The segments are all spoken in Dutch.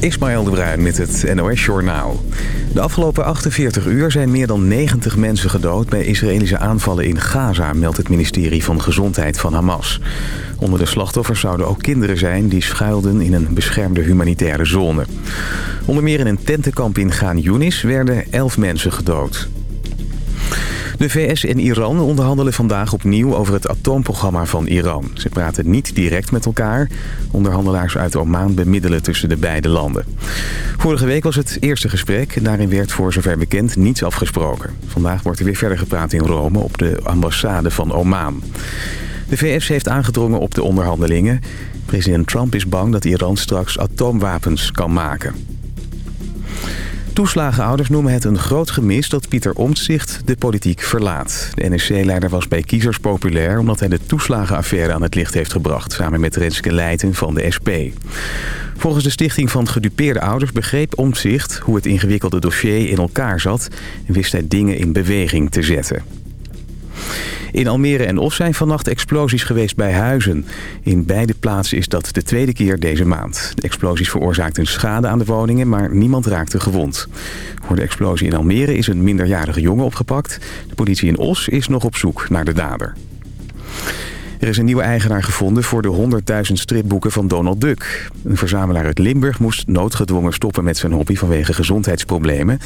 Ismaël de Bruin met het NOS Journaal. De afgelopen 48 uur zijn meer dan 90 mensen gedood... bij Israëlische aanvallen in Gaza, meldt het ministerie van Gezondheid van Hamas. Onder de slachtoffers zouden ook kinderen zijn... die schuilden in een beschermde humanitaire zone. Onder meer in een tentenkamp in Gaan Yunis werden 11 mensen gedood. De VS en Iran onderhandelen vandaag opnieuw over het atoomprogramma van Iran. Ze praten niet direct met elkaar. Onderhandelaars uit Oman bemiddelen tussen de beide landen. Vorige week was het eerste gesprek. Daarin werd voor zover bekend niets afgesproken. Vandaag wordt er weer verder gepraat in Rome op de ambassade van Oman. De VS heeft aangedrongen op de onderhandelingen. President Trump is bang dat Iran straks atoomwapens kan maken. Toeslagenouders noemen het een groot gemis dat Pieter Omtzigt de politiek verlaat. De NSC-leider was bij kiezers populair omdat hij de toeslagenaffaire aan het licht heeft gebracht... samen met Renske Leijten van de SP. Volgens de Stichting van Gedupeerde Ouders begreep Omtzigt hoe het ingewikkelde dossier in elkaar zat... en wist hij dingen in beweging te zetten. In Almere en Os zijn vannacht explosies geweest bij huizen. In beide plaatsen is dat de tweede keer deze maand. De explosies veroorzaakten schade aan de woningen, maar niemand raakte gewond. Voor de explosie in Almere is een minderjarige jongen opgepakt. De politie in Os is nog op zoek naar de dader. Er is een nieuwe eigenaar gevonden voor de 100.000 stripboeken van Donald Duck. Een verzamelaar uit Limburg moest noodgedwongen stoppen met zijn hobby vanwege gezondheidsproblemen.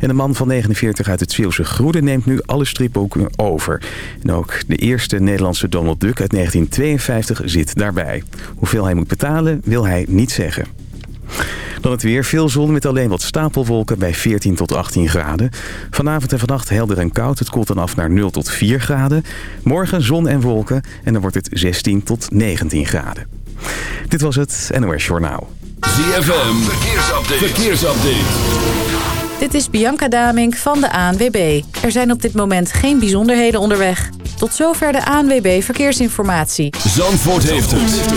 En een man van 49 uit het Zeeuwse Groede neemt nu alle stripboeken over. En ook de eerste Nederlandse Donald Duck uit 1952 zit daarbij. Hoeveel hij moet betalen wil hij niet zeggen. Dan het weer. Veel zon met alleen wat stapelwolken bij 14 tot 18 graden. Vanavond en vannacht helder en koud. Het koelt dan af naar 0 tot 4 graden. Morgen zon en wolken en dan wordt het 16 tot 19 graden. Dit was het NOS Journaal. ZFM. Verkeersupdate. Verkeersupdate. Dit is Bianca Damink van de ANWB. Er zijn op dit moment geen bijzonderheden onderweg. Tot zover de ANWB Verkeersinformatie. Zandvoort heeft het.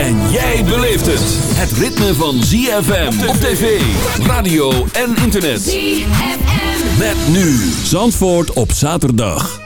En jij beleeft het. Het ritme van ZFM op tv, radio en internet. ZFM. Met nu Zandvoort op zaterdag.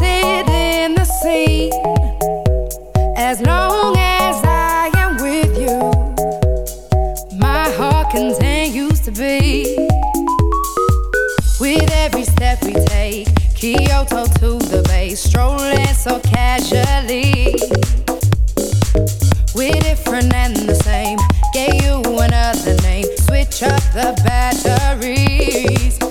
To the bay, strolling so casually. We're different and the same. Gave you another name. Switch up the batteries.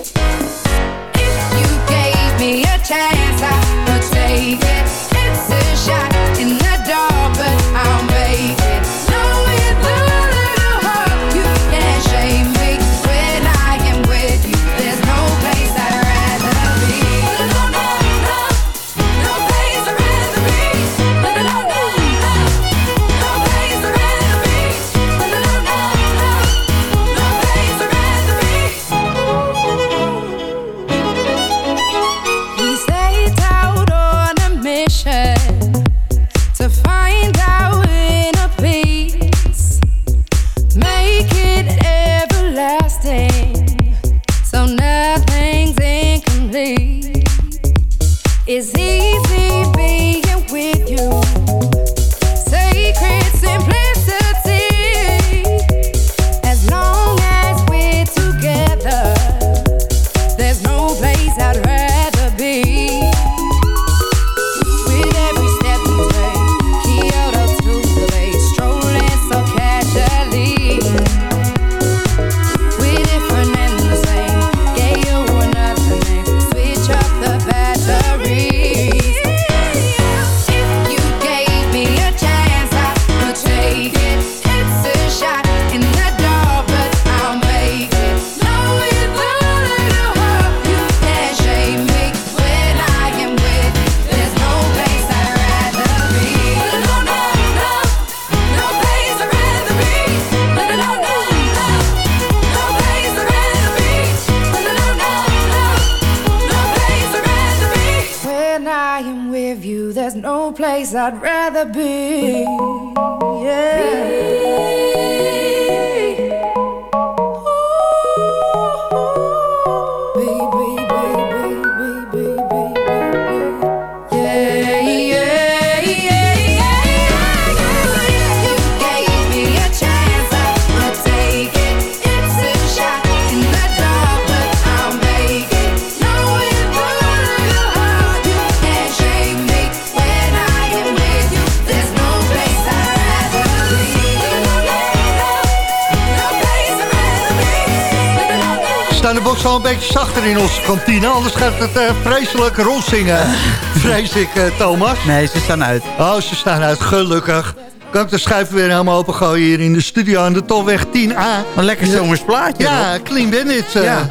Box al een beetje zachter in onze kantine. Anders gaat het uh, vreselijk rondzingen. Vrees ik, uh, Thomas. Nee, ze staan uit. Oh, ze staan uit. Gelukkig. Kan ik de schuif weer helemaal open gooien hier in de studio aan de Tolweg 10A. Een lekker zomers plaatje. Ja, Clean Bandit. Uh, ja.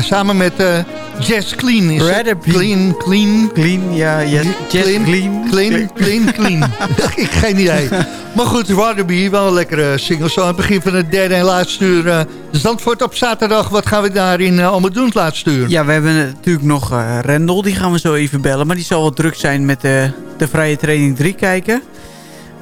samen met Jess Clean. Is Clean, clean. Clean, ja. Yes. Jess clean. Clean, clean, clean. clean. ik geen idee. Maar goed, Waterby, wel een lekkere single. Zo aan het begin van het derde en laatste uur. Uh, Zandvoort op zaterdag, wat gaan we daarin uh, allemaal doen het laatste uur? Ja, we hebben natuurlijk nog uh, Rendel, die gaan we zo even bellen. Maar die zal wel druk zijn met de, de vrije training 3 kijken.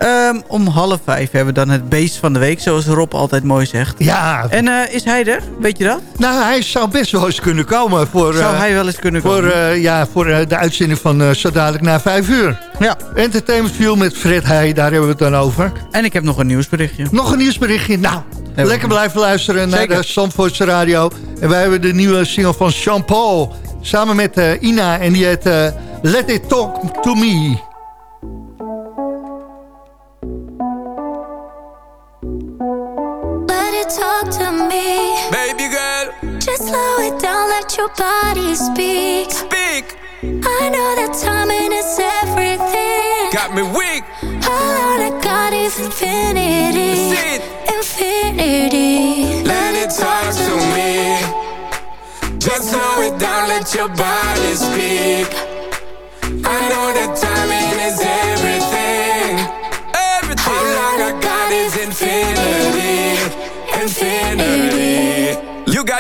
Um, om half vijf hebben we dan het beest van de week, zoals Rob altijd mooi zegt. Ja. En uh, is hij er? Weet je dat? Nou, hij zou best wel eens kunnen komen. Voor, zou hij wel eens kunnen voor, komen? Uh, ja, voor de uitzending van zo dadelijk na vijf uur. Ja. Entertainment View met Fred Heij, daar hebben we het dan over. En ik heb nog een nieuwsberichtje. Nog een nieuwsberichtje? Nou, lekker blijven luisteren Zeker. naar de Zandvoortse Radio. En wij hebben de nieuwe single van Jean-Paul. Samen met Ina en die heet Let It Talk To Me. Me. Baby girl. Just slow it down, let your body speak. Speak. I know that timing is everything. Got me weak. All I got is infinity. Infinity. Let it talk to me. Just slow it down, let your body speak.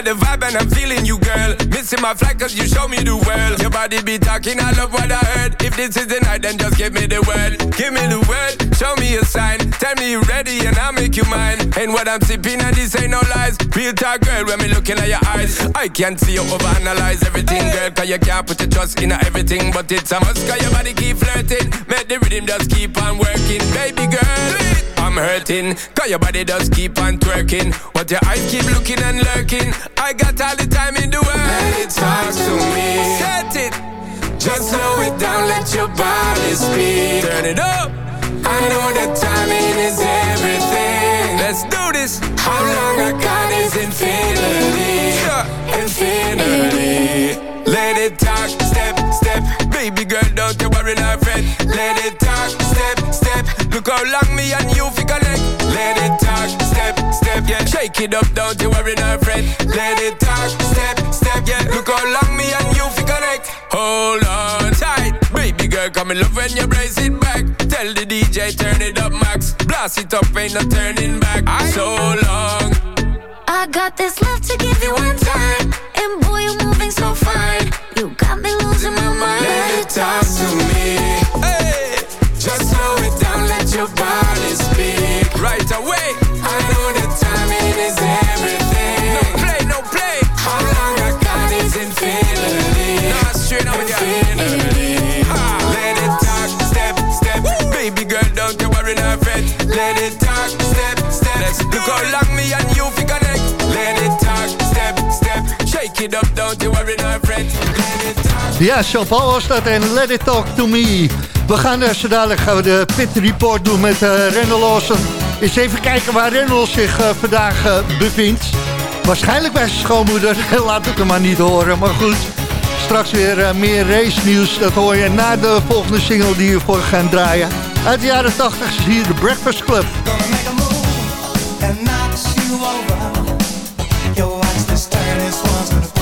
The vibe and I'm feeling you, girl. Missing my flight cause you show me the world. Your body be talking, I love what I heard. If this is the night, then just give me the word. Give me the word, show me a sign. Tell me you're ready and I'll make you mine. And what I'm sipping and this ain't no lies. Real talk, girl, when me looking at your eyes. I can't see you overanalyze everything, girl. Cause you can't put your trust in everything. But it's a must cause your body keep flirting. Make the rhythm just keep on working. Baby girl, I'm hurting. Cause your body does keep on twerking. But your eyes keep looking and lurking. I got all the time in the world. Let it talk to me. Set it. Just slow it down, let your body speak. Turn it up. I know that timing is everything. Let's do this. How long I got is infinity. Infinity. Let it talk, step, step. Baby girl, don't you worry, not friend. Let it talk, step, step. Look how long me and you fi connect. Let it talk, step, step, yeah. Shake it up, don't you worry, not friend. Let it talk, step, yeah. Look how long me and you fi connect. Hold on tight, baby girl, come in love when you brace it back. Tell the DJ turn it up, max. Blast it up, ain't no turning back. So long. I got this love to give you one time, and boy, you're moving so fine. You got me losing my mind. Let it talk to me. Ja, Jean-Paul was dat en Let It Talk To Me. We gaan uh, zo dadelijk gaan we de pit report doen met uh, Rendel Lawson. Eens even kijken waar Rendel zich uh, vandaag uh, bevindt. Waarschijnlijk bij zijn schoonmoeder. Laat het hem maar niet horen. Maar goed, straks weer meer race nieuws. Dat hoor je na de volgende single die we voor gaan draaien. Uit de jaren 80 is hier de Breakfast Club. If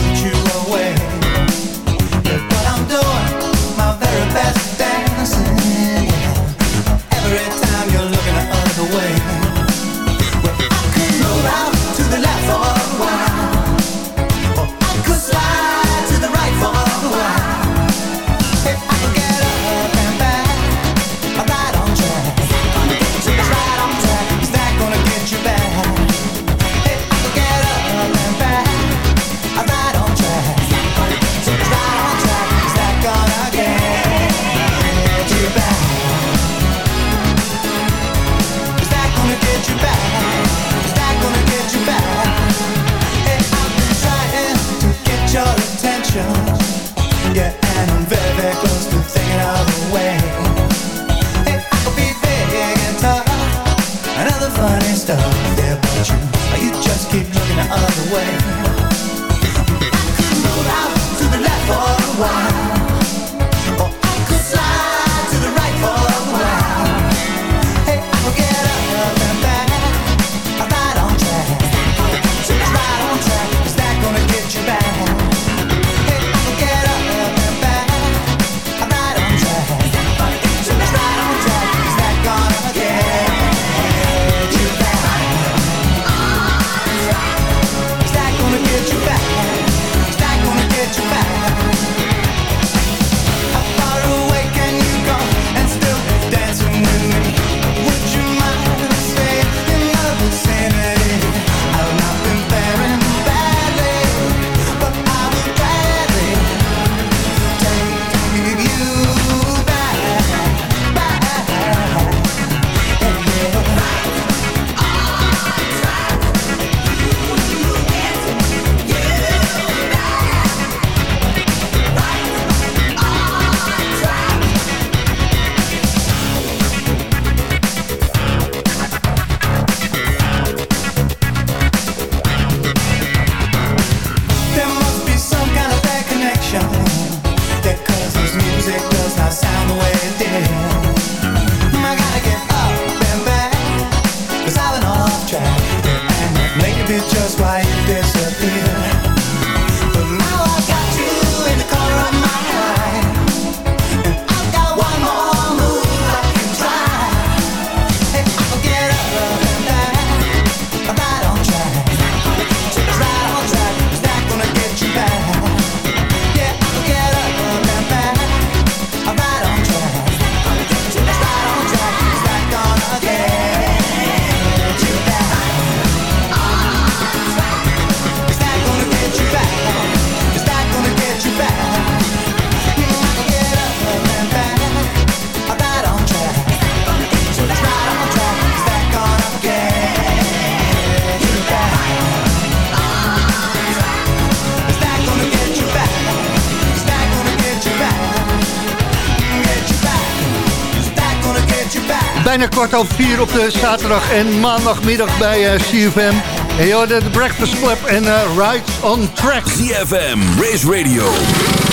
Bijna kwart over vier op de zaterdag en maandagmiddag bij eh, CFM. En je hoorde de Breakfast Club en Rides on Track. ZFM, Race Radio,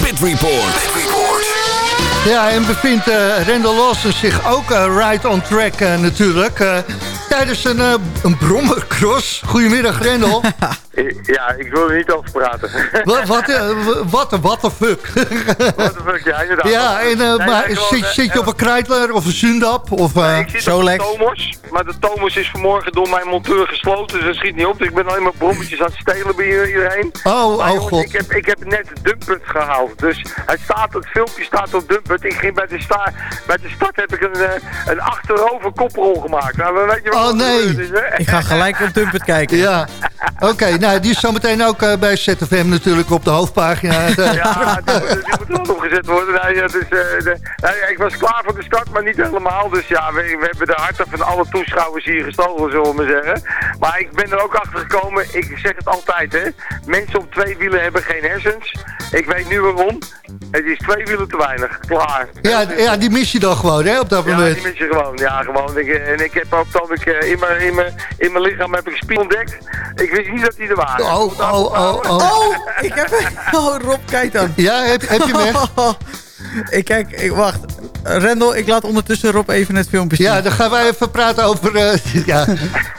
Pit Report. Ja, en bevindt eh Randall Lawson zich ook eh, Ride on Track natuurlijk. eh, tijdens een, een brommercross. Goedemiddag Randall. Ja, ik wil er niet over praten. wat, wat, eh, wat, wat de fuck. Wat de fuck, ja, inderdaad. ja, en, eh, Nee, maar nee, gewoon, zit, zit je op een Kreitler of een Zundap? Of, eh, ik zit op de Thomas, maar de Thomas is vanmorgen door mijn monteur gesloten, dus dat schiet niet op. Dus ik ben alleen maar brommetjes aan het stelen bij iedereen. Oh, Maar oh jongens, god. Ik heb, ik heb net Dumpert gehaald, dus hij staat, het filmpje staat op Dumpert. Ik ging bij de, sta, bij de start heb ik een, een achterover koprol gemaakt. Nou, dan weet je wat Oh, nee. is? Ik ga gelijk op Dumpert kijken. Ja, oké. nou, die is zometeen ook eh, bij ZFM natuurlijk op de hoofdpagina. Eh, Ja, die, moet- die moet er wel opgezet worden. Nee, het is, eh, de- nee, ik was klaar voor de start, maar niet helemaal. Dus ja, we, we hebben de harten van alle toeschouwers hier gestolen, zullen we maar zeggen. Maar ik ben er ook achter gekomen, ik zeg het altijd, hè. Mensen op twee wielen hebben geen hersens. Ik weet nu waarom. Het is twee wielen te weinig. Klaar. ja, ja, die mis je dan gewoon, hè, op dat Ja, moment. die mis je gewoon. Ja, gewoon. Ik, en ik heb ook dan ik, eh, in, mijn, in, mijn, in mijn lichaam heb ik spier ontdekt. Ik wist niet dat die Oh, oh, oh, oh. Oh, ik heb... Oh, Rob, kijk dan. Ja, heb, heb je hem echt? ik kijk, ik, wacht. Rendel, ik laat ondertussen Rob even het filmpje zien. Ja, dan gaan wij even praten over... eh, ja,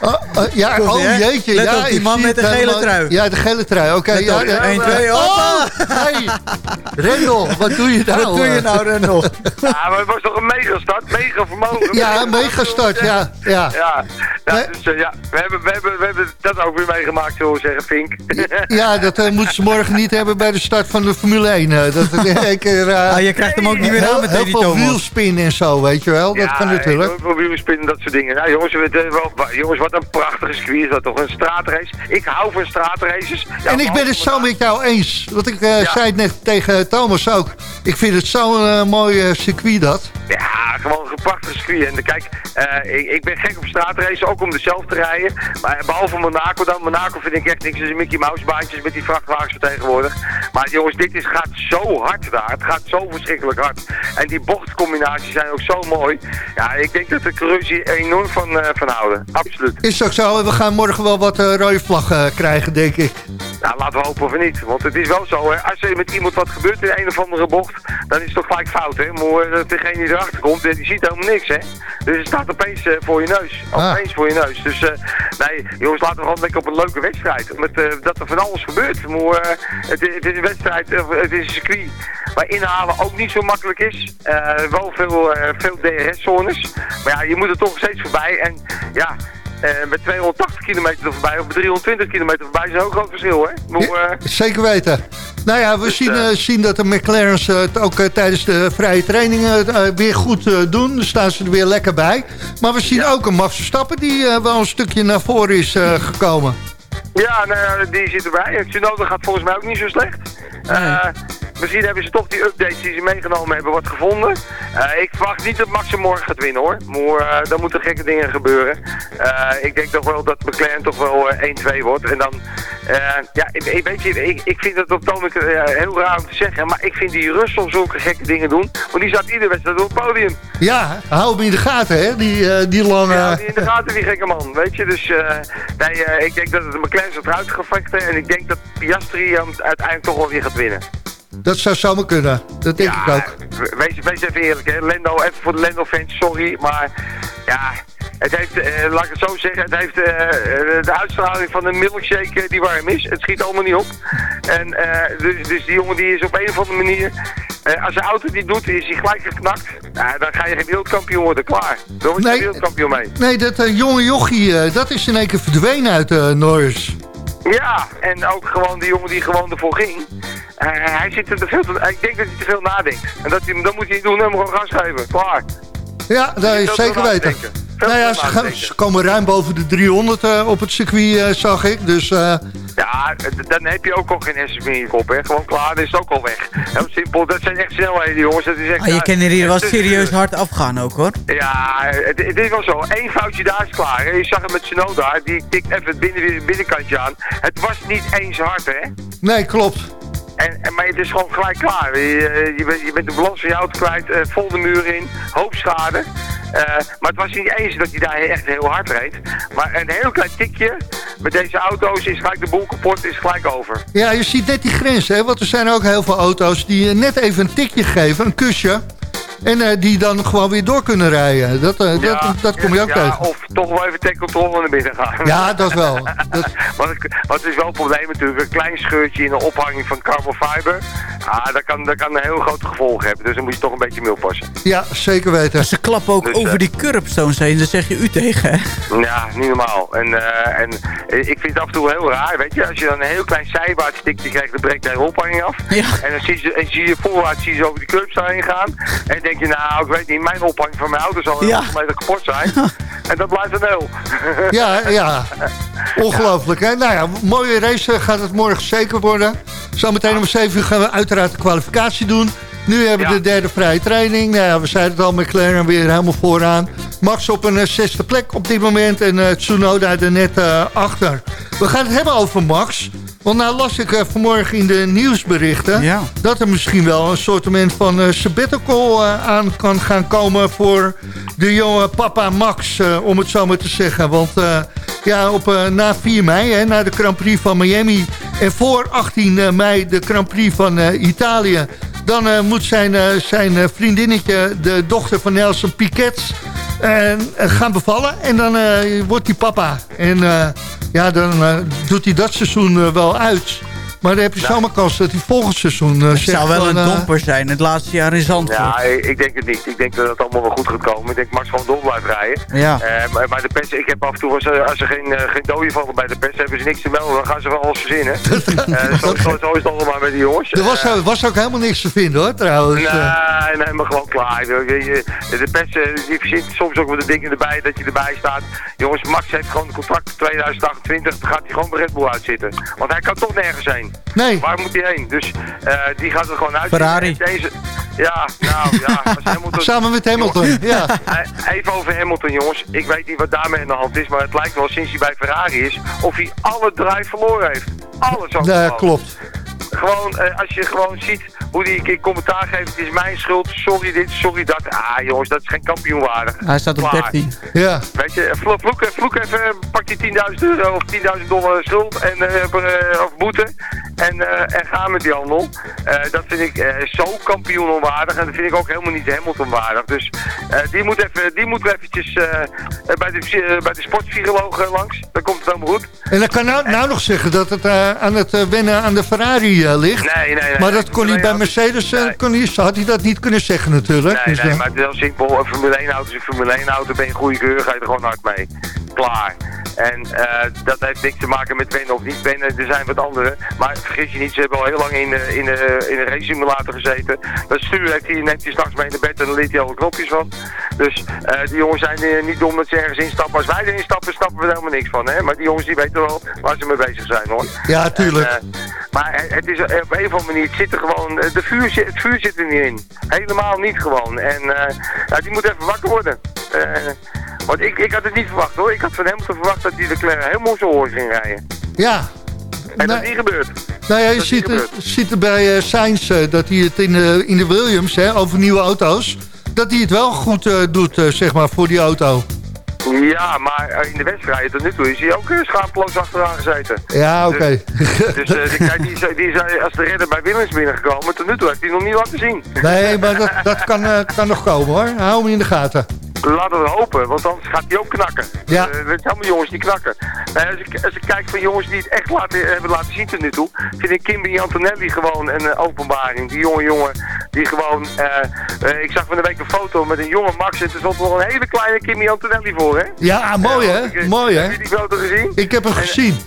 oh, oh, ja, oh jeetje. Let ja, op, die man met de gele trui. Ja, de gele trui. Oké, Let ja, op, ja. 1, 2, Oh, hoppa. hey. Rendel, wat doe je nou? Wat doe je eh? nou, Rendel? Ja, maar het was toch een megastart? Mega vermogen. Ja, een megastart, ja. ja. Ja, ja, dus, eh, ja we, hebben, we, hebben, we hebben dat ook weer meegemaakt, zullen we zeggen, Fink. Ja, dat eh, moeten ze morgen niet hebben bij de start van de Formule 1. eh, dat het in één keer... eh, Ah, je krijgt hem ook niet meer aan met die veel Thomas. Wielspin en zo, weet je wel. Dat kan natuurlijk. Veel wielrennen, dat soort dingen. Nou, jongens, jongens, wat een prachtige circuit is dat toch? Een straatrace. Ik hou van straatraces. Ja, En ik ben het zo met jou eens. Want ik eh, Ja. zei het net tegen Thomas ook. Ik vind het zo'n eh, mooi eh, circuit dat. Ja, gewoon een prachtig circuit. En kijk, ik, ik ben gek op straatracen, ook om er zelf te rijden. Maar behalve Monaco dan. Monaco vind ik echt niks. Dus Mickey Mouse baantjes met die vrachtwagens vertegenwoordig. Maar jongens, dit is, gaat zo hard daar. Het gaat zo verschrikkelijk hard. En die bochtcombinaties zijn ook zo mooi. Ja, ik denk dat de coureurs hier enorm van, eh, van houden. Absoluut. Is ook zo. We gaan morgen wel wat eh, rode vlaggen krijgen, denk ik. Nou, laten we hopen of niet. Want het is wel zo, hè. als er met iemand wat gebeurt in een of andere bocht, dan is het toch gelijk fout, hè. Maar eh, degene die erachter komt, eh, die ziet helemaal niks, hè. Dus het staat opeens eh, voor je neus. Ah. Opeens voor je neus. Dus eh, nee, jongens, laten we gewoon denken op een leuke wedstrijd. Met, eh, dat er van alles gebeurt. Maar eh, het, is- het is een wedstrijd, eh, het is een circuit waar inhalen ook niet zo makkelijk is. Eh, wel veel, eh, veel DRS-zones. Maar ja, je moet er toch steeds voorbij. En ja... eh, met 280 kilometer er voorbij of met 320 kilometer voorbij is een heel groot verschil, hè? Maar, eh, Zeker weten. Nou ja, we Dus, zien, zien dat de McLaren's het ook tijdens de vrije trainingen weer goed doen. Daar staan ze er weer lekker bij. Maar we zien ook een Max Verstappen die wel een stukje naar voren is gekomen. Ja, nou, die zit erbij. En Tsunoda gaat volgens mij ook niet zo slecht. Eh, misschien hebben ze toch die updates die ze meegenomen hebben wat gevonden. Eh, ik verwacht niet dat Max hem morgen gaat winnen hoor. Maar eh, dan moeten gekke dingen gebeuren. Ik denk toch wel dat McLaren toch wel eh, 1-2 wordt. En dan, ja, ik, weet je, ik, ik vind het op eh, heel raar om te zeggen. Maar ik vind die Russell zulke gekke dingen doen. Want die staat iedere wedstrijd op het podium. Ja, hou hem in de gaten, hè? Die, die lange... Ja, die in de gaten, die gekke man, weet je. Dus nee, ik denk dat het McLaren eruit gevechten. En ik denk dat Piastri hem uiteindelijk toch wel weer gaat winnen. Dat zou zomaar kunnen. Dat denk ik ook. Wees, wees even eerlijk, hè. Lendo, even voor de Lendo-fans, sorry, maar ja, het heeft, eh, laat ik het zo zeggen, het heeft eh, eh, de uitstraling van een milkshake die warm is. Het schiet allemaal niet op. En eh, dus, dus die jongen die is op een of andere manier, als de auto die doet, is hij gelijk geknakt. Dan ga je geen wereldkampioen worden, klaar. Dan word je Nee. geen wereldkampioen mee. Nee, dat eh, jonge jochie, dat is in één keer verdwenen uit eh Norris. Ja, en ook gewoon die jongen die gewoon ervoor ging. Eh, hij zit er te veel te, ik denk dat hij te veel nadenkt. En dat, hij, dat moet hij doen, hem gewoon gas geven. Klaar. Ja, dat is zeker weten. Nou ja, ze, gaan- komen ruim boven de 300 eh, op het circuit, eh, zag ik. Dus eh, Ja, dan heb je ook al geen hersens meer in je kop, hè. Gewoon klaar, dan is het ook al weg. Heel simpel, dat zijn echt snelheden, jongens. Dat is echt, Ah, je kan er hier wel serieus hard afgaan ook, hoor. Ja, het, het is wel zo. Eén foutje daar is klaar. hè. Je zag het met Tsunoda, die tikt even het binnen, binnenkantje aan. Het was niet eens hard, hè. nee, klopt. En, en, maar het is gewoon gelijk klaar. Je, eh, je, bent, de balans van je auto kwijt, eh, vol de muur in, hoop schade. Eh, maar het was niet eens dat hij daar echt heel hard reed. Maar een heel klein tikje met deze auto's is gelijk de boel kapot, is gelijk over. Ja, je ziet net die grens, hè. Want er zijn ook heel veel auto's die net even een tikje geven, een kusje. En eh, die dan gewoon weer door kunnen rijden. Dat, eh, dat, dat kom je ook ja, tegen. Of toch wel even ter controle naar binnen gaan. Ja, dat wel. Dat, Want het, is wel een probleem natuurlijk. Een klein scheurtje in de ophanging van carbon fiber. Ah, dat kan, dat kan een heel grote gevolgen hebben. Dus dan moet je toch een beetje mee oppassen. ja, zeker weten. Ze klappen ook Dus, over eh, die curbstones heen, daar zeg je u tegen, hè? Ja, niet normaal. En, eh, en ik vind het af en toe heel raar, weet je. Als je dan een heel klein zijwaarts stikje krijgt, dan breekt de hele ophanging af. Ja. En dan zie je, en zie je voorwaarts zie je over die curbs heen gaan. En dan denk je, nou, ik weet niet, mijn ophanging van mijn auto zal Ja. meter kapot zijn. en dat blijft een heel. Ja, ja. Ongelooflijk, hè? Nou ja, mooie race eh, gaat het morgen zeker worden. Zometeen om 7 uur gaan we uiteraard de kwalificatie doen. Nu hebben we Ja. de derde vrije training. Nou ja, we zeiden het al, McLaren weer helemaal vooraan. Max op een eh, zesde plek op dit moment en eh, Tsunoda er net achter. We gaan het hebben over Max. Want nou las ik eh, vanmorgen in de nieuwsberichten... Ja. dat er misschien wel een soort van eh, sabbatical eh, aan kan gaan komen... voor de jonge papa Max, om het zo maar te zeggen. Want ja, op, na 4 mei, hè, na de Grand Prix van Miami... en voor 18 mei de Grand Prix van Italië... dan moet zijn, zijn vriendinnetje, de dochter van Nelson Piquet... eh, eh, gaan bevallen en dan eh, wordt hij papa. En eh, ja, dan doet hij dat seizoen wel uit... Maar dan heb je zomaar kans dat hij volgend seizoen eh Het zegt zou wel van, een eh, domper zijn, het laatste jaar in Zandvoort. Ja, ik, denk het niet. Ik denk dat het allemaal wel goed gaat komen. Ik denk Max gewoon door blijft rijden. Ja. Eh, maar, maar de pers, ik heb af en toe, als er, als er geen, geen dooien vallen bij de pers, hebben ze niks te melden. Dan gaan ze wel alles verzinnen. Eh, zo, zo, zo is het allemaal met die jongens. Er was, was ook helemaal niks te vinden hoor, trouwens. Nee, nee, maar gewoon klaar. De pers die verzint soms ook wel de dingen erbij dat je erbij staat. Jongens, Max heeft gewoon een contract tot 2028. Dan gaat hij gewoon bij Red Bull uitzitten. Want hij kan toch nergens heen. Nee, Waar moet hij heen? Dus eh, die gaat er gewoon uit. Ferrari. Deze, ja, nou ja. Hamilton, samen met Hamilton. Ja. Eh, Even over Hamilton, jongens. Ik weet niet wat daarmee aan de hand is, maar het lijkt wel sinds hij bij Ferrari is of hij alle drive verloren heeft. Alles. Nee, gewoon. klopt. Gewoon, eh, als je gewoon ziet hoe die een keer commentaar geeft, het is mijn schuld, sorry dit, sorry dat. Ah jongens, dat is geen kampioenwaardig. Hij staat op Klaar. 13. Ja. Weet je, vloek, vloek, vloek even, pak die 10.000 euro of 10.000 dollar schuld en, eh, eh, of boete en, eh, en ga met die handel. Eh, dat vind ik eh, zo kampioen onwaardig en dat vind ik ook helemaal niet Hamilton waardig. Dus die moet even, die moet eventjes bij, de, bij de langs. Dan komt het helemaal goed. En dan kan nou, nou nog zeggen dat het aan het wennen aan de Ferrari ligt. Nee, nee, nee. maar dat kon hij bij Formule 1 Mercedes, Nee. kon hij, had hij dat niet kunnen zeggen natuurlijk. Nee, Dus, nee, maar het is heel simpel. Een Formule 1 auto is een Formule 1 auto. Ben je een goede keur, ga je er gewoon hard mee. Klaar. En dat heeft niks te maken met wennen of niet wennen. Er zijn wat andere. Maar vergis je niet, ze hebben al heel lang in de, in de, in de race simulator gezeten. Dat stuur heeft hij, neemt hij straks mee naar bed en dan liet hij alle knopjes van. Dus eh, die jongens zijn eh, niet dom dat ze ergens instappen. Als wij erin stappen, stappen we er helemaal niks van. Hè? Maar die jongens die weten wel waar ze mee bezig zijn hoor. ja, tuurlijk. En, eh, maar het- is eh, op een of andere manier, het zit er gewoon, eh, de vuur, het vuur zit er niet in. Helemaal niet gewoon. En eh, ja, die moet even wakker worden. Eh, want ik, ik had het niet verwacht hoor. Ik had van hem te verwacht dat hij de Leclerc helemaal op zijn oor ging rijden. ja. En dat Nee. is niet gebeurd. Nou ja, je dat ziet, er- ziet er bij Sainz eh, dat hij het in de, in de Williams, hè, over nieuwe auto's, dat hij het wel goed doet, zeg maar, voor die auto. Ja, maar in de wedstrijden tot nu toe is hij ook uh, schaamteloos achteraan gezeten. Ja, oké. Dus die, kijk, die, is, die is als de redder bij Willems binnengekomen. Tot nu toe heeft hij nog niet laten zien. Nee, maar dat, dat kan, kan nog komen hoor. Hou hem in de gaten. Laten we hopen, want anders gaat hij ook knakken. Ja. Het allemaal jongens die knakken. Eh, als, ik, als ik kijk van jongens die het echt laten, hebben laten zien tot nu toe, vind ik Kimberly Antonelli gewoon een eh, openbaring. Die jonge jongen die gewoon, ik zag van de week een foto met een jonge Max en er stond nog een hele kleine Kimberly Antonelli voor, hè? Ja, mooi hè? Ik- Mooi Heb je hè? die foto gezien? Ik heb hem gezien.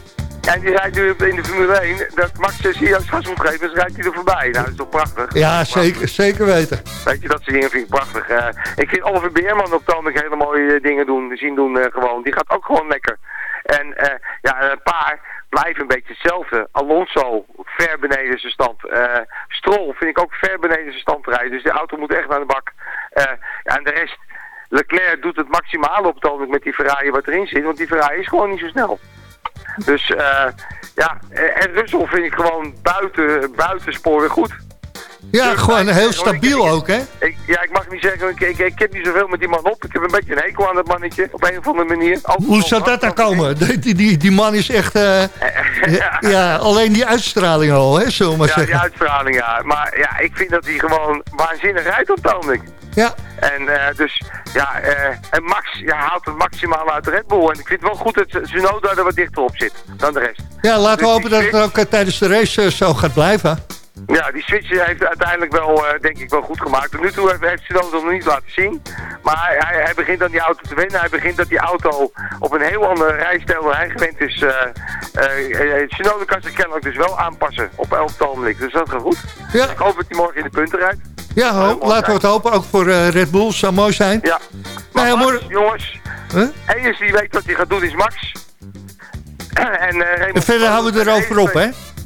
En die rijdt nu in de Formule 1, dat Max hier als gas moet geven, dus rijdt hij er voorbij. Nou, dat is toch prachtig? Ja, zeker, zeker weten. Weet je, dat soort dingen vind ik prachtig. Eh, ik vind Oliver Beerman op Tomek hele mooie eh, dingen doen, zien doen eh, gewoon. Die gaat ook gewoon lekker. En ja, een paar blijven een beetje hetzelfde. Alonso, ver beneden zijn stand. Stroll vind ik ook ver beneden zijn stand rijden. Dus die auto moet echt naar de bak. Ja, en de rest, Leclerc doet het maximale op het ogenblik met die Ferrari wat erin zit. Want die Ferrari is gewoon niet zo snel. Dus eh, ja, en Russell vind ik gewoon buiten, buitensporen goed. Ja, gewoon heel stabiel ook hè? Ik, ja, ik mag niet zeggen, ik, ik, ik heb niet zoveel met die man op. Ik heb een beetje een hekel aan dat mannetje, op een of andere manier. Ook Hoe zou dat dan komen? Die, die, die, die man is echt... eh, ja, ja, alleen die uitstraling al hè, zullen we maar Ja, die zeggen. uitstraling, ja. Maar ja, ik vind dat hij gewoon waanzinnig rijdt op het ogenblik. Ja. En eh, dus, ja, eh, en Max ja, haalt het maximaal uit de Red Bull. En ik vind het wel goed dat Tsunoda er wat dichter op zit dan de rest. Ja, laten we Dus hopen dat het ook eh, tijdens de race zo gaat blijven. Ja, die switch heeft uiteindelijk wel, denk ik, wel goed gemaakt. Tot nu toe heeft, Tsunoda het nog niet laten zien. Maar hij, hij begint aan die auto te winnen. Hij begint dat die auto op een heel andere rijstijl dan hij gewend is. Tsunoda kan zich kennelijk dus wel aanpassen op elk ogenblik. Dus dat gaat goed. Ja. Ik hoop dat hij morgen in de punten rijdt. Ja, ho- laten we het hopen. Ook voor eh, Red Bull zou mooi zijn. Ja. Nou ja, Max, jongens, Huh? enige die weet wat hij gaat doen is Max. en, eh, En verder houden we er over op, hè?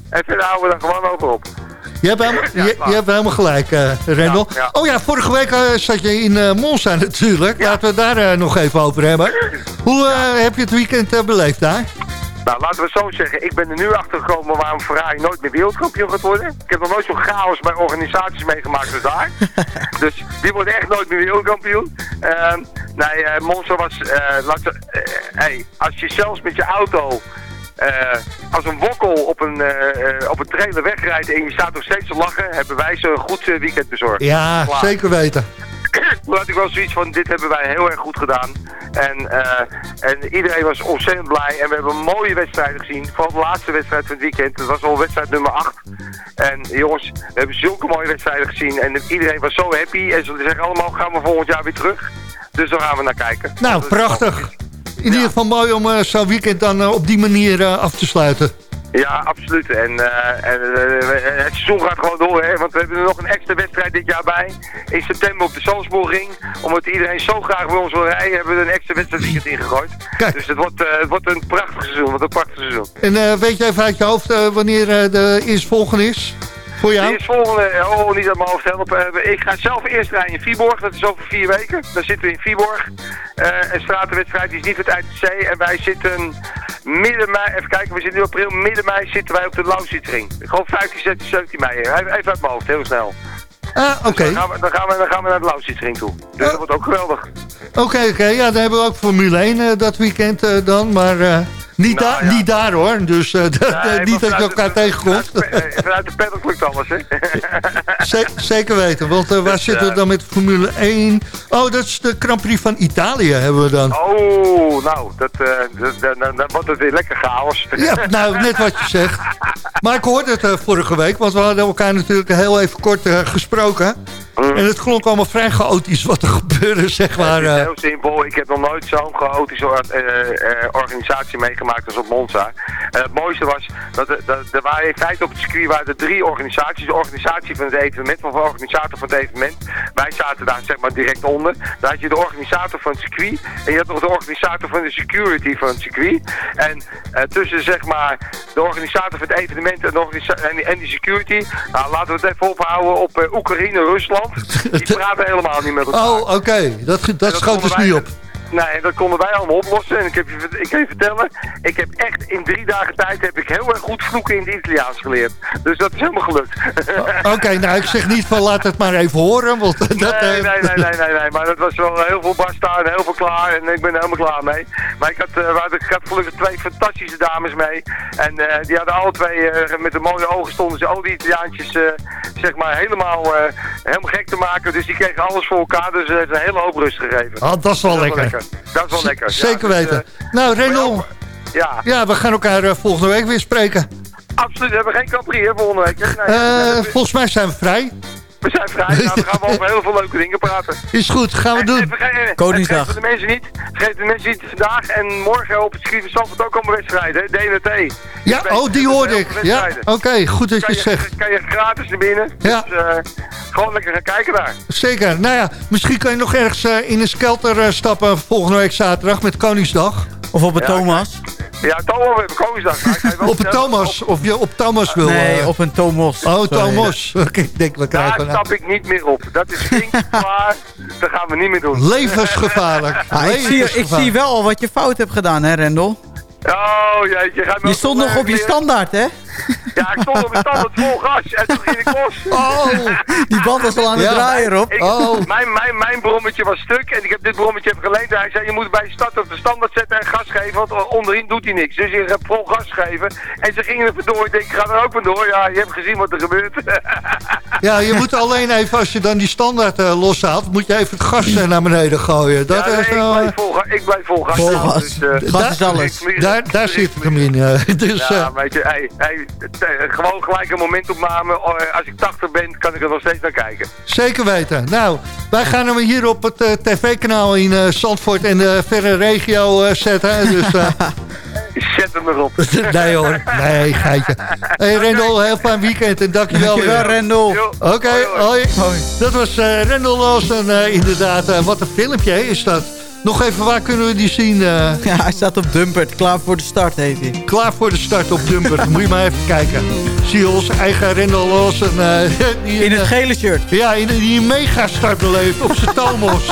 En verder houden we er gewoon over op. Je hebt helemaal, Ja, je, hebt helemaal gelijk, eh Rendel. Ja, ja. Oh ja, vorige week zat je in eh Monza natuurlijk. Laten we daar nog even over hebben. Hoe heb je het weekend beleefd daar? Nou, laten we het zo zeggen. Ik ben er nu achter gekomen waarom Ferrari nooit meer wereldkampioen gaat worden. Ik heb nog nooit zo'n chaos bij organisaties meegemaakt als daar. dus die wordt echt nooit meer wereldkampioen. Ehm nee, eh, Monza was... laat, ze- eh, hey, als je zelfs met je auto... als een wokkel op een, op een trailer wegrijdt en je staat nog steeds te lachen, hebben wij ze een goed weekend bezorgd. Ja, Klaar. zeker weten. Toen had ik wel zoiets van, dit hebben wij heel erg goed gedaan. En, eh, en iedereen was ontzettend blij. En we hebben mooie wedstrijden gezien. Vooral de laatste wedstrijd van het weekend. Dat was al wedstrijd nummer 8. En jongens, we hebben zulke mooie wedstrijden gezien. En iedereen was zo happy. En ze zeggen allemaal, gaan we volgend jaar weer terug. Dus daar gaan we naar kijken. Nou, prachtig. In ieder geval mooi om eh, zo'n weekend dan eh, op die manier af te sluiten. Ja, absoluut. En, eh, en eh, het seizoen gaat gewoon door, hè. Want we hebben er nog een extra wedstrijd dit jaar bij. In september op de Salzburgring. Omdat iedereen zo graag bij ons wil rijden, hebben we er een extra wedstrijd ingegooid. Kijk. Dus het wordt, eh, het wordt een prachtig seizoen. Wordt een prachtig seizoen. En weet je even uit je hoofd wanneer de eerstvolgende is? Voor jou? De eerstvolgende, oh, niet aan mijn hoofd helpen. Eh, ik ga zelf eerst rijden in Viborg, dat is over vier weken. Dan zitten we in Viborg. Eh een stratenwedstrijd die is niet voor het ITC. En wij zitten midden mei, even kijken, we zitten nu april, midden mei zitten wij op de Lausitzring. Ik geloof 15, 16, 17 mei. Even uit mijn hoofd, heel snel. Ah, oké. Dan, gaan we, dan, gaan we, dan gaan we naar de Lausitzring toe. Dus dat wordt ook geweldig. Oké, oké. Ja, dan hebben we ook Formule 1 eh, dat weekend eh, dan. Maar eh, niet, Nou, ja. niet daar hoor. Dus eh, Nee, eh, niet dat je elkaar tegenkomt. Vanuit, de- vanuit de pedal lukt alles, hè? Ze- zeker weten. Want eh, waar Dus, zitten we eh, dan met Formule 1? Oh, dat is de Grand Prix van Italië hebben we dan. Oh, nou, dat, eh, dat, wordt het weer lekker chaos. Ja, nou, net wat je zegt. Maar ik hoorde het eh, vorige week, want we hadden elkaar natuurlijk heel even kort eh, gesproken. Mm. En het klonk allemaal vrij chaotisch wat er gebeurde, zeg maar. Het is eh. heel simpel. Ik heb nog nooit zo'n chaotische eh, eh, organisatie meegemaakt als op Monza. En het mooiste was dat, er- dat er waren in feite op het circuit waren er drie organisaties. De organisatie van het evenement, of de organisator van het evenement. Wij zaten daar zeg maar direct onder. Dan had je de organisator van het circuit. En je had nog de organisator van de security van het circuit. En tussen zeg maar de organisator van het evenement en, de en, die- en die security. Nou, laten we het even ophouden op Oekraïne, Rusland. Die praten helemaal niet met elkaar. Oh, oké. Dat, dat dat schoot dus vonden wij- Nee, dat konden wij allemaal oplossen. En ik, heb je, ik kan je vertellen, ik heb echt in drie dagen tijd heb ik heel erg goed vloeken in het Italiaans geleerd. Dus dat is helemaal gelukt. Oké, nou ik zeg niet van laat het maar even horen. Want dat, nee, eh, nee, nee, nee, nee, nee, maar dat was wel heel veel basta en heel veel klaar en ik ben er helemaal klaar mee. Maar ik had, eh, hadden- ik had gelukkig twee fantastische dames mee en eh, die hadden alle twee eh, met de mooie ogen stonden ze al die Italiaantjes eh, zeg maar helemaal, eh, helemaal gek te maken. Dus die kregen alles voor elkaar, dus het heeft een hele hoop rust gegeven. Ah, dat is wel lekker. Dat is wel lekker. Ja, Zeker dus, weten. eh, nou, Rendel, ja, ja, we gaan elkaar eh, volgende week weer spreken. absoluut. We hebben geen caprier volgende week. Nee, Eh, we- volgens mij zijn we vrij. We zijn vrij. Nou, dan gaan we over heel veel leuke dingen praten. Is goed, gaan we En- doen. Koningsdag. Vergeet de mensen niet, vergeet de mensen niet vandaag en morgen op het van Zandvoort ook allemaal wedstrijden, hè? DNT. Ja, oh, die hoorde ik. Ja, oké, goed dat je kan het je, zegt. kan je gratis naar binnen. Ja. Dus eh, gewoon lekker gaan kijken daar. Zeker. Nou ja, misschien kan je nog ergens eh, in een skelter eh, stappen volgende week zaterdag met Koningsdag. Of op een Ja, Thomas. Ja, Thomas, we hebben Koningsdag. Maar ik je wel Op een Thomas, of je op Thomas wil. Nee, eh, op een Thomas. Oh, Sorry. Thomas. Oké, ik denk, we Daar stap ik niet meer op. Dat is klaar. Dat gaan we niet meer doen. Levensgevaarlijk. Ah, ik, zie, ik zie wel al wat je fout hebt gedaan, hè, Rendel? Oh, jeetje. Gaat me Je stond nog op je standaard, hè? Ja, ik stond op mijn standaard vol gas en toen ging ik los. Oh, Die band was al aan het Ja. draaien, Rob. Ik, Oh. mijn, mijn, mijn brommetje was stuk en ik heb dit brommetje even geleend. En hij zei, je moet bij start op de standaard zetten en gas geven, want onderin doet hij niks. Dus je hebt vol gas geven. En ze gingen er vandoor. Ik denk, ik ga er ook vandoor. Ja, je hebt gezien wat er gebeurt. ja, je moet alleen even, als je dan die standaard eh, loshaalt, moet je even het gas eh, naar beneden gooien. Dat ja, nee, is ik, wel, blijf eh, vol, ik blijf vol gas. Vol gas. Dus, eh, Gas is alles. daar, daar zit hem in. eh. dus, Ja, eh, weet je, hey, hey, t- eh, gewoon gelijk een momentopname. Oh, eh, Als ik 80 ben, kan ik er nog steeds naar kijken. zeker weten. Nou, wij gaan hem hier op het eh, tv-kanaal in eh, Zandvoort en de verre regio eh, zetten. Dus, eh, Zet hem erop. nee hoor, nee, geitje. Hey Rendel, heel fijn weekend en dankjewel Dankjewel, weer. Rendel. Oké, hoi, hoi. hoi. Dat was eh Rendel Lawson, eh, inderdaad. Eh, wat een filmpje is dat. Nog even, waar kunnen we die zien? eh, Ja, hij staat op Dumpert, klaar voor de start, heet hij. klaar voor de start op Dumper. Moet je maar even kijken. Zie je onze eigen Rendel Lawson. eh, die, In het eh, gele shirt. Ja, in, die mega start beleeft op zijn Tomos.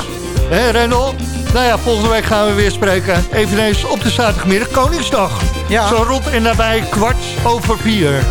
Hé, Rendel? Nou ja, volgende week gaan we weer spreken. Eveneens op de zaterdagmiddag, Koningsdag. Ja. Zo rond en nabij kwart over vier.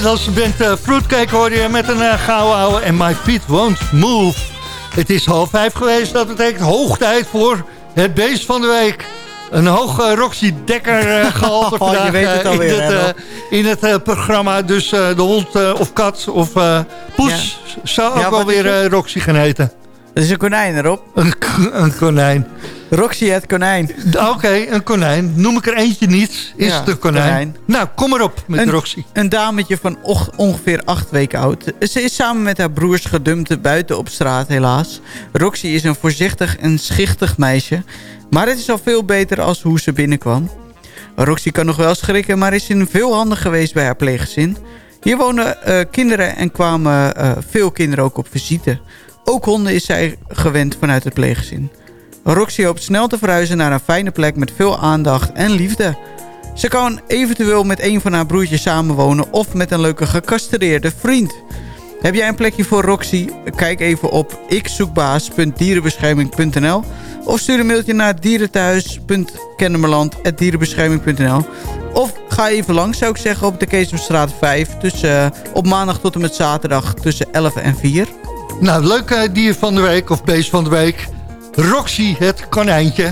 Nederlandse band uh, Fruitcake hoorde je met een uh, gouden ouwe en My Feet Won't Move. Het is half vijf geweest, dat betekent hoog tijd voor het beest van de week. Een hoog uh, Roxy Dekker uh, gehalte Oh, je vandaag weet het alweer, in het, in het programma. Dus de hond of kat of poes zou ook Ja, wel weer Roxy gaan heten. Er is een konijn erop. Een konijn. Roxy het konijn. Oké, een konijn. Noem ik er eentje niet, is Ja, het een konijn. konijn. Nou, kom maar op met Een- Roxy. Een dametje van ongeveer acht weken oud. Ze is samen met haar broers gedumpt buiten op straat, helaas. Roxy is een voorzichtig en schichtig meisje. Maar het is al veel beter als hoe ze binnenkwam. Roxy kan nog wel schrikken, maar is in veel handen geweest bij haar pleeggezin. Hier wonen eh, kinderen en kwamen eh, veel kinderen ook op visite. Ook honden is zij gewend vanuit het pleeggezin. Roxy hoopt snel te verhuizen naar een fijne plek met veel aandacht en liefde. Ze kan eventueel met een van haar broertjes samenwonen of met een leuke gecastreerde vriend. Heb jij een plekje voor Roxy? Kijk even op ikzoekbaas.dierenbescherming.nl of stuur een mailtje naar dierenthuis.kennemerland.dierenbescherming.nl Of ga even langs, zou ik zeggen, op de Keesomstraat 5. Tussen, eh, op maandag tot en met zaterdag tussen 11 en 4. Nou, leuk eh, dier van de week of beest van de week. Roxy, het konijntje.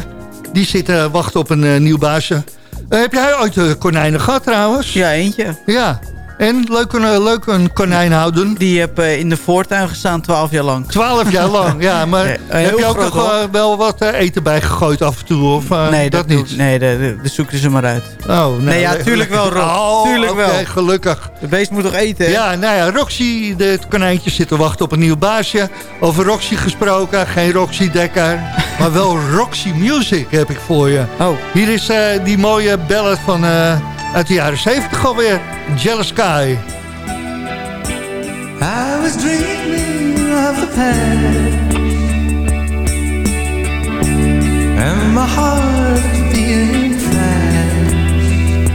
Die zit te wachten op een eh, nieuw baasje. Eh, heb jij ooit konijnen gehad trouwens? Ja, eentje. Ja. En leuk een, eh, leuk een konijn houden. Die heb eh, in de voortuin gestaan 12 jaar lang. Twaalf jaar lang, ja. Maar Nee, heb je ook nog eh, wel wat eten bijgegooid af en toe? Of, nee, dat, niet? Nee, dat zoeken ze maar uit. Oh, Nee, ja, tuurlijk wel, Rob. Oh, Tuurlijk wel. gelukkig. De beest moet toch eten? hè? Ja, nou ja, Roxy, de- het konijntje zit te wachten op een nieuw baasje. Over Roxy gesproken, geen Roxy Dekker, maar wel Roxy Music heb ik voor je. Oh, Hier is die mooie ballad van uit de jaren 70 alweer, Jealous Sky. I was dreaming of the past And my heart being fast.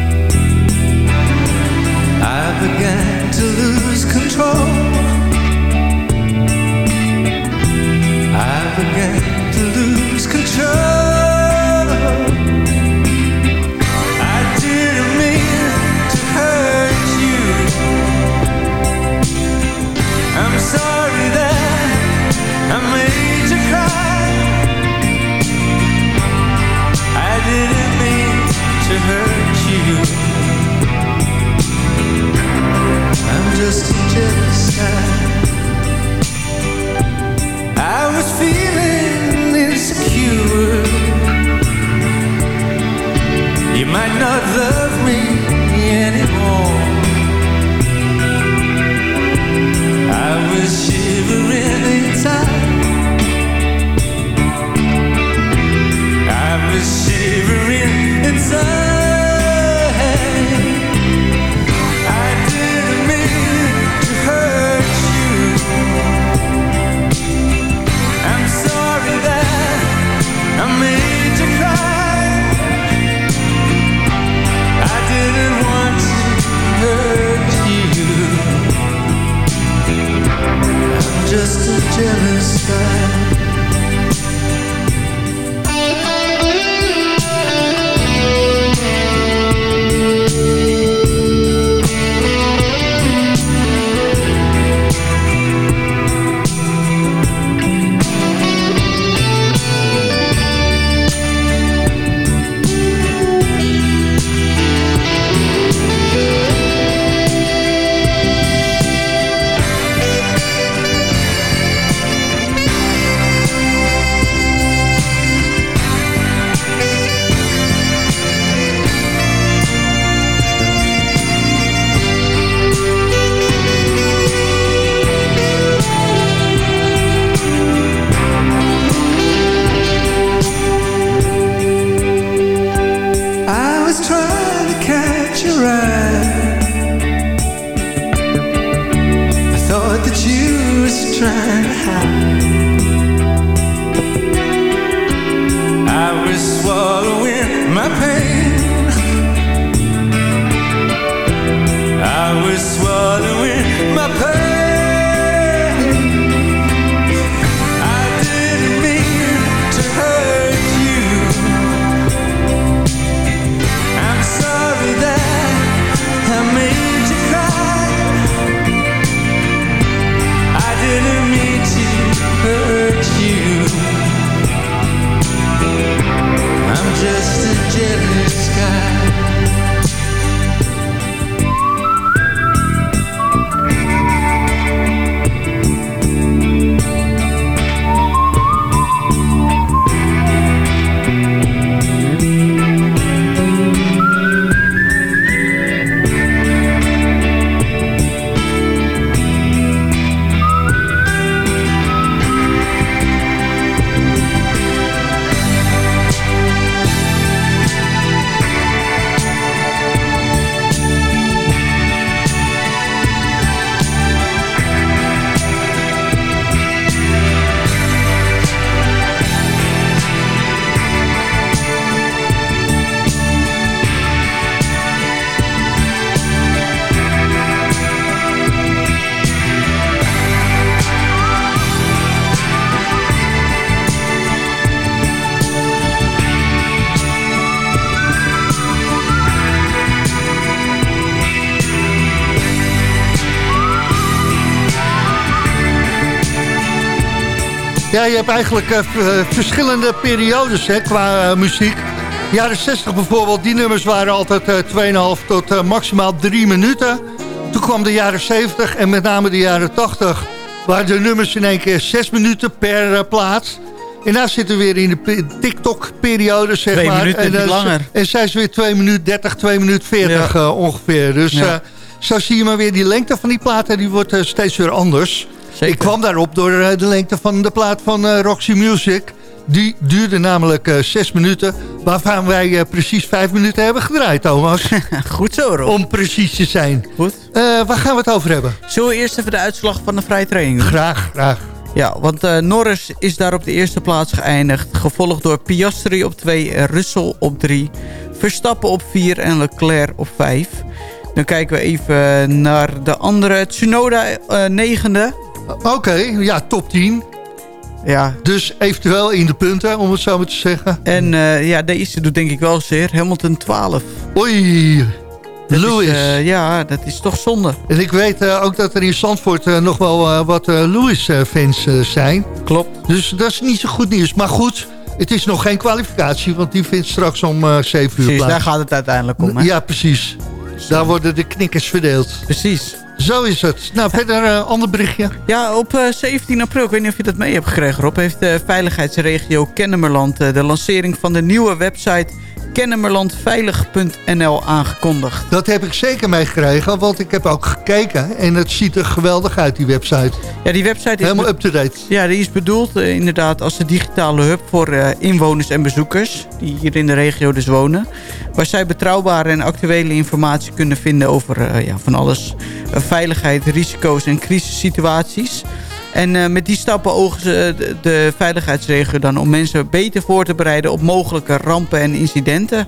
I began to lose control. I began to lose control might not love me anymore. Ja, je hebt eigenlijk eh, verschillende periodes hè, qua eh, muziek. Jaren 60 bijvoorbeeld, die nummers waren altijd eh 2,5 tot maximaal 3 minuten. Toen kwam de jaren 70 en met name de jaren 80... waren de nummers in één keer 6 minuten per plaats. En nou zitten we weer in de pe- TikTok-periode, zeg Twee maar. minuten, en, eh, langer. En zijn ze weer 2 minuten 30, 2 minuten 40 Ja. ongeveer. Dus Ja. zo zie je maar weer, die lengte van die platen die wordt steeds weer anders. Zeker. Ik kwam daarop door eh, de lengte van de plaat van eh, Roxy Music. Die duurde namelijk eh, 6 minuten, waarvan wij precies 5 minuten hebben gedraaid, Thomas. Goed zo, Rob. om precies te zijn. Goed. Waar gaan we het over hebben? Zullen we eerst even de uitslag van de vrije training doen? Graag, graag. Ja, want Norris is daar op de eerste plaats geëindigd. Gevolgd door Piastri op 2, Russell op 3, Verstappen op 4 en Leclerc op 5. Dan kijken we even naar de andere. Tsunoda negende. Oké, ja, top 10. Ja, Dus eventueel in de punten, om het zo maar te zeggen. en eh, ja, deze doet denk ik wel zeer. Hamilton 12. Oei, Dat is, Lewis. eh, ja, dat is toch zonde. En ik weet eh, ook dat er in Zandvoort nog wel wat Lewis-fans zijn. Klopt. Dus dat is niet zo goed nieuws. Maar goed, het is nog geen kwalificatie, want die vindt straks om eh 7 uur Precies, daar plaats. gaat het uiteindelijk om. Hè? Ja, precies. Daar worden de knikkers verdeeld. Precies. Zo is het. Nou, verder een ander berichtje. Ja, op eh, 17 april, ik weet niet of je dat mee hebt gekregen Rob... heeft de veiligheidsregio Kennemerland eh, de lancering van de nieuwe website kennemerlandveilig.nl aangekondigd. Dat heb ik zeker meegekregen, want ik heb ook gekeken. En het ziet er geweldig uit, die website. Ja, die website is, Helemaal up-to-date. ja, die is bedoeld eh, inderdaad als de digitale hub voor eh, inwoners en bezoekers... die hier in de regio dus wonen. Waar zij betrouwbare en actuele informatie kunnen vinden over eh, ja, van alles. veiligheid, risico's en crisissituaties... En eh, met die stappen ogen ze de, de veiligheidsregio dan om mensen beter voor te bereiden op mogelijke rampen en incidenten.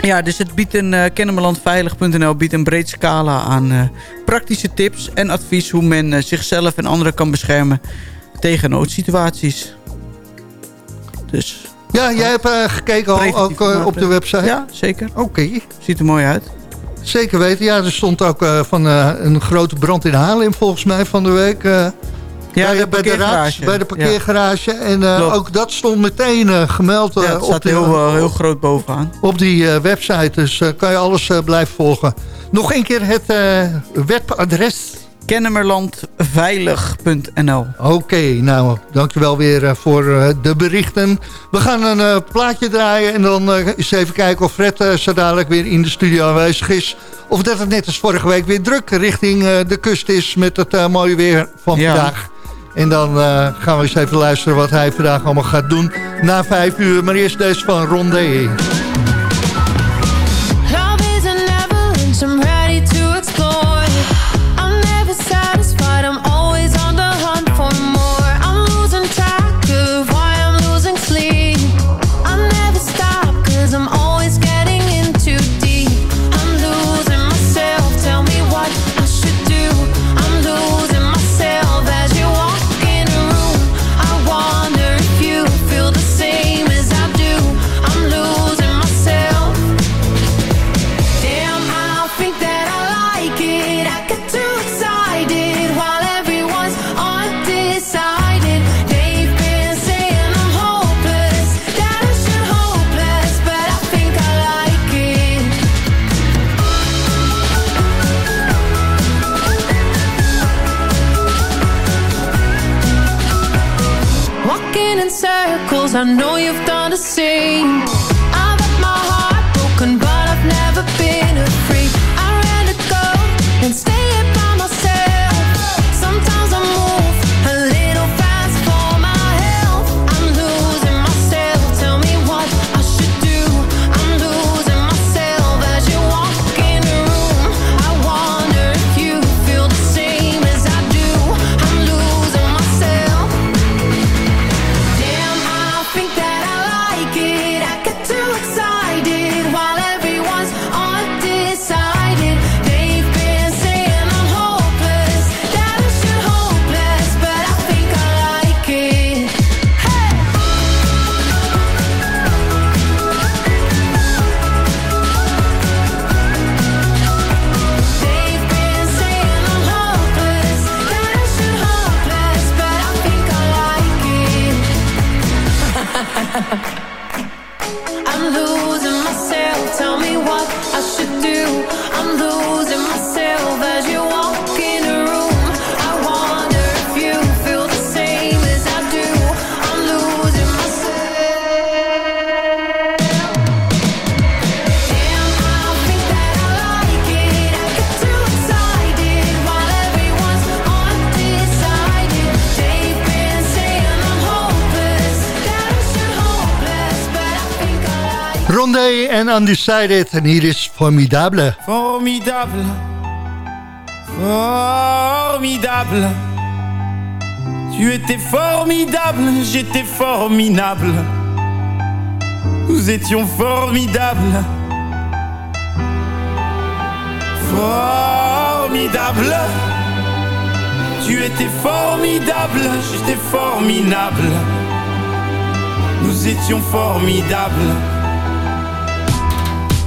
Ja, dus het biedt een uh, kennemerlandveilig.nl biedt een breed scala aan eh, praktische tips en advies hoe men eh, zichzelf en anderen kan beschermen tegen noodsituaties. Dus Ja, jij hebt eh, gekeken al, ook eh, op de website? ja, zeker. Oké, Ziet er mooi uit. Zeker weten. Ja, er stond ook eh, van eh, een grote brand in Haarlem volgens mij van de week. eh, Ja, bij, de bij, de raad, parkeergarage. bij de Ja. parkeergarage. En ook dat stond meteen gemeld Ja, het op, staat de, heel, heel groot bovenaan. op die website. Dus kan je alles blijven volgen. Nog een keer het webadres. Kennemerlandveilig.nl Oké, nou, dankjewel weer eh, voor eh, de berichten. We gaan een eh, plaatje draaien en dan eens even kijken of Fred eh, zo dadelijk weer in de studio aanwezig is. Of dat het net als vorige week weer druk richting de kust is met het mooie weer van Ja. vandaag. En dan gaan we eens even luisteren wat hij vandaag allemaal gaat doen na vijf uur. Maar eerst deze van Rondé. Undecided. En hier is Formidable. Formidable. Formidable. Tu étais formidable, j'étais formidable. Nous étions formidables. Formidable. Tu étais formidable, j'étais formidable. Nous étions formidables.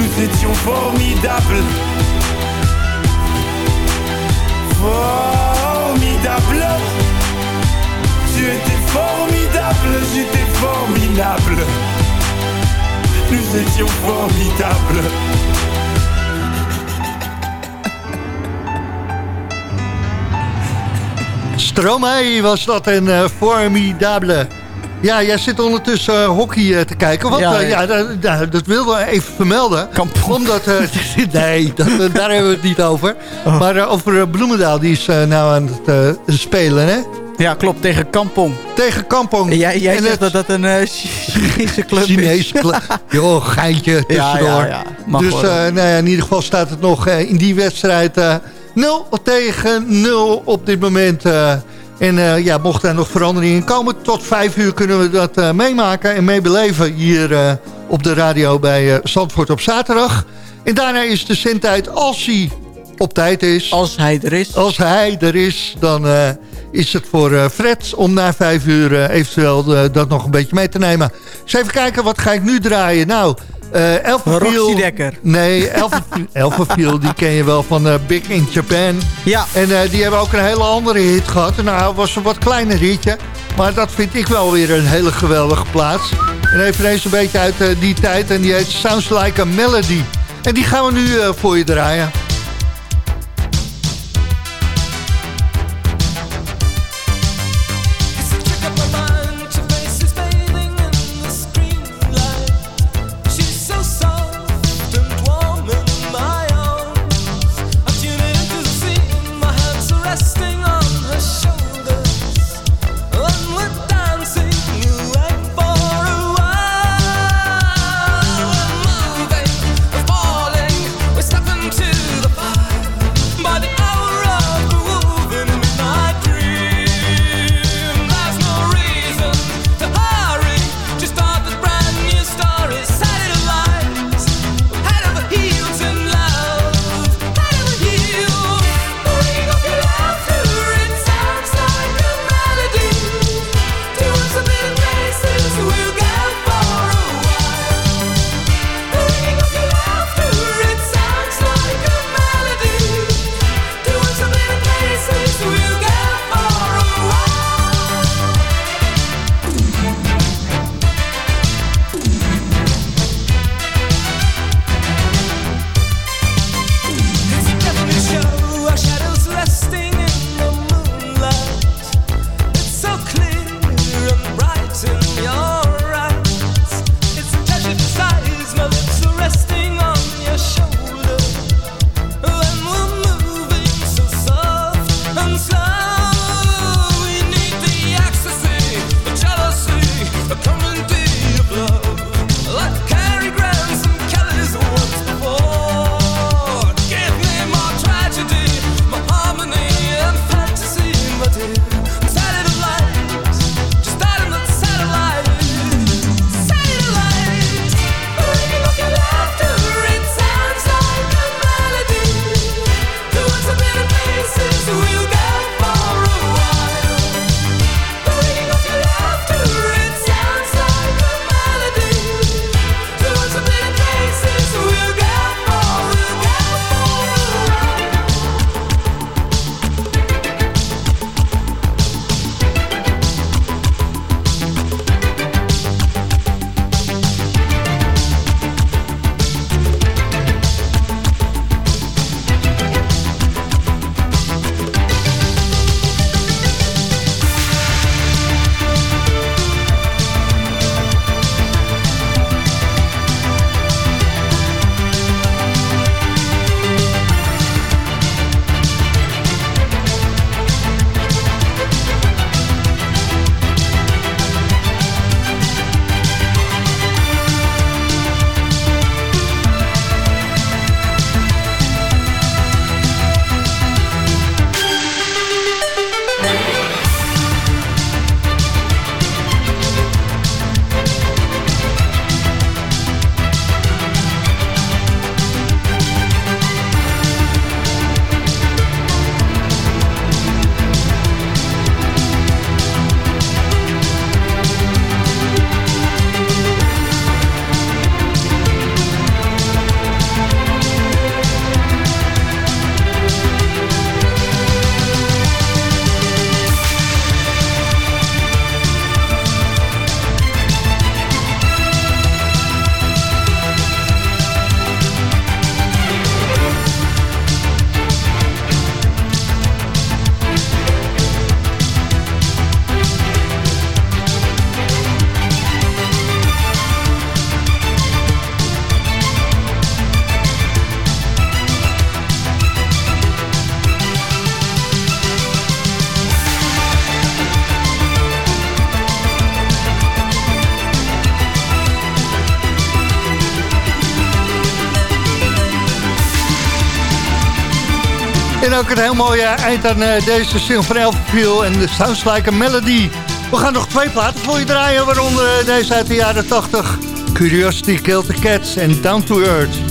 Nous étions formidables. Formidable. Tu étais formidable, j'étais formidable. Nous étions formidables. Stromae was dat een eh, formidable. Ja, jij zit ondertussen eh, hockey eh, te kijken. Want Ja, ja, dat, dat- wilden we even vermelden. Omdat, eh, nee, dat, daar hebben we het niet over. Maar eh, over eh, Bloemendaal, die is eh, nou aan het eh, spelen, hè? Ja, klopt, tegen Kampong. Tegen Kampong. En jij jij En zegt het- dat dat een eh, Chinese club Chinese is. club. Joh, geintje tussendoor. ja, ja. Dus eh, nou ja, in ieder geval staat het nog eh, in die wedstrijd eh 0 tegen 0 op dit moment. En eh, ja, mocht er nog verandering in komen, tot 5 uur kunnen we dat eh, meemaken en meebeleven hier eh, op de radio bij Zandvoort op zaterdag. En daarna is de zendtijd als hij op tijd is. Als hij er is. Als hij er is, dan is het voor Fred om na vijf uur eventueel dat nog een beetje mee te nemen. Dus even kijken, wat ga ik nu draaien? Nou, eh Elfenviel... Roxy Dekker. Nee, Elfenviel, die ken je wel van eh, Big in Japan. Ja. En eh, die hebben ook een hele andere hit gehad. Nou, het was een wat kleiner hitje. Maar dat vind ik wel weer een hele geweldige plaats. En eveneens een beetje uit eh, die tijd. En die heet Sounds Like a Melody. En die gaan we nu eh, voor je draaien. En ook een heel mooi eh, eind aan eh, deze single van en de Sounds Like a Melody. We gaan nog twee platen voor je draaien, waaronder deze uit de jaren 80. Curiosity Killed the Cats en Down to Earth.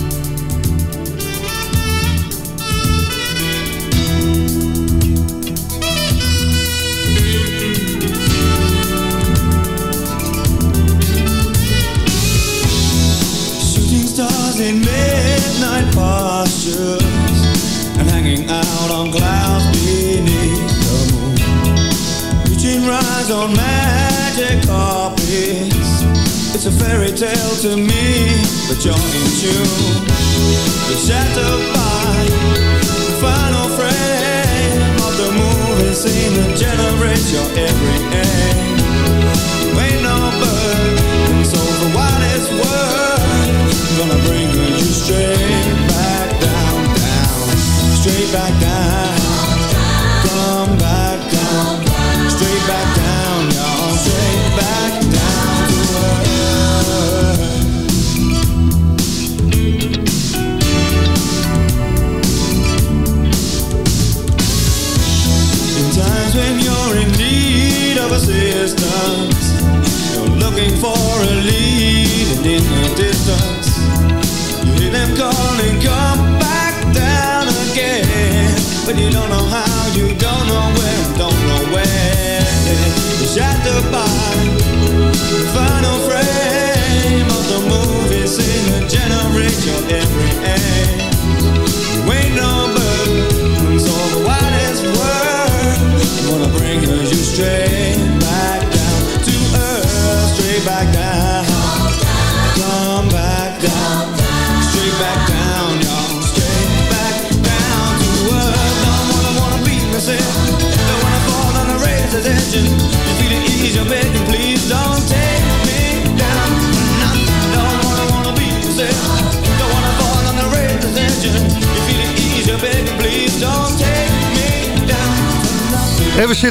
On magic carpets. It's a fairy tale to me, but you're in tune. You're by the final frame of the movie scene that generates your every aim. You ain't no bird, and so what it's worth, gonna bring you straight back down, down, straight back down,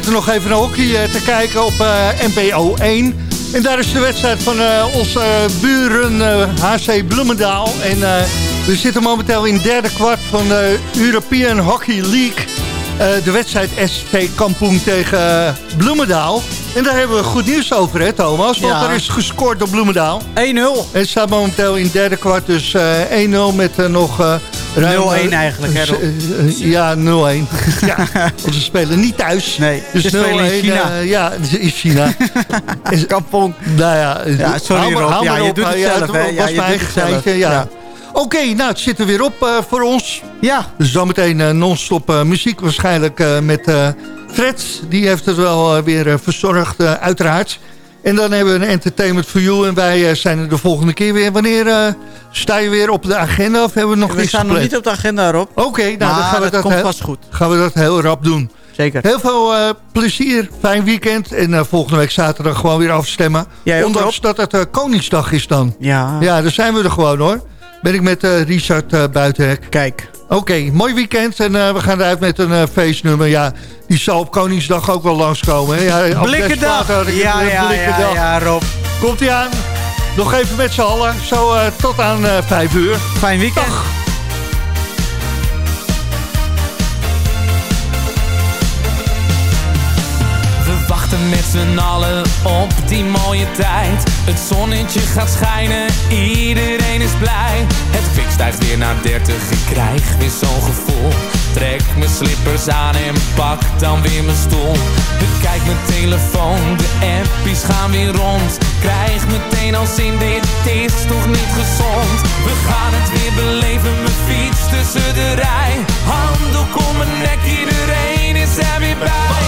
zitten nog even naar hockey eh, te kijken op eh, NPO 1. En daar is de wedstrijd van eh, onze buren HC Bloemendaal. En we zitten momenteel in het derde kwart van de European Hockey League. De wedstrijd ST Kampong tegen Bloemendaal. En daar hebben we goed nieuws over, hè Thomas? Want Ja. er is gescoord door Bloemendaal. 1-0. En het staat momenteel in het derde kwart, dus eh 1-0 met nog... eh, ruim, 0-1 eh, eigenlijk, hè, eh, eh, Ja, 0-1. ja, want ze spelen niet thuis. Nee, dus ze spelen in 0-1, China. eh, ja, in China. Kampong. Nou ja, Ja, sorry, Rob. Ja, je op. doet het Ja, zelf, hè? Ja, je doet het zelf. ja. Oké, nou, het zit er weer op eh, voor ons. Ja. Dus zometeen eh, non-stop eh, muziek waarschijnlijk met Fred. Die heeft het wel weer verzorgd, uiteraard. En dan hebben we een entertainment for you. En wij eh, zijn er de volgende keer weer. Wanneer eh, sta je weer op de agenda? Of hebben we nog We niks staan nog niet op de agenda, Rob. Oké, nou dan gaan we dat komt heel, vast goed. gaan we dat heel rap doen. Zeker. Heel veel eh, plezier, fijn weekend. En volgende week zaterdag gewoon weer afstemmen. Jij ook, Ondanks dat het Koningsdag is dan. Ja. Ja, daar zijn we er gewoon hoor. Ben ik met Richard Buitenhek. Kijk. Oké, mooi weekend. En eh, we gaan eruit met een eh, feestnummer. Ja, die zal op Koningsdag ook wel langskomen. hè. Ja, Blikkendag. Ja, eh, ja, ja, Blikkendag. ja, Rob. Komt ie aan. Nog even met z'n allen. Zo tot aan vijf uur. Fijn weekend. We z'n allen op die mooie tijd. Het zonnetje gaat schijnen, iedereen is blij. Het kwik stijgt weer naar 30, ik krijg weer zo'n gevoel. Trek mijn slippers aan en pak dan weer mijn stoel. Bekijk mijn telefoon, de appies gaan weer rond. Krijg meteen al zin, dit is toch niet gezond. We gaan het weer beleven, mijn fiets tussen de rij. Handdoek om mijn nek, iedereen is er weer bij.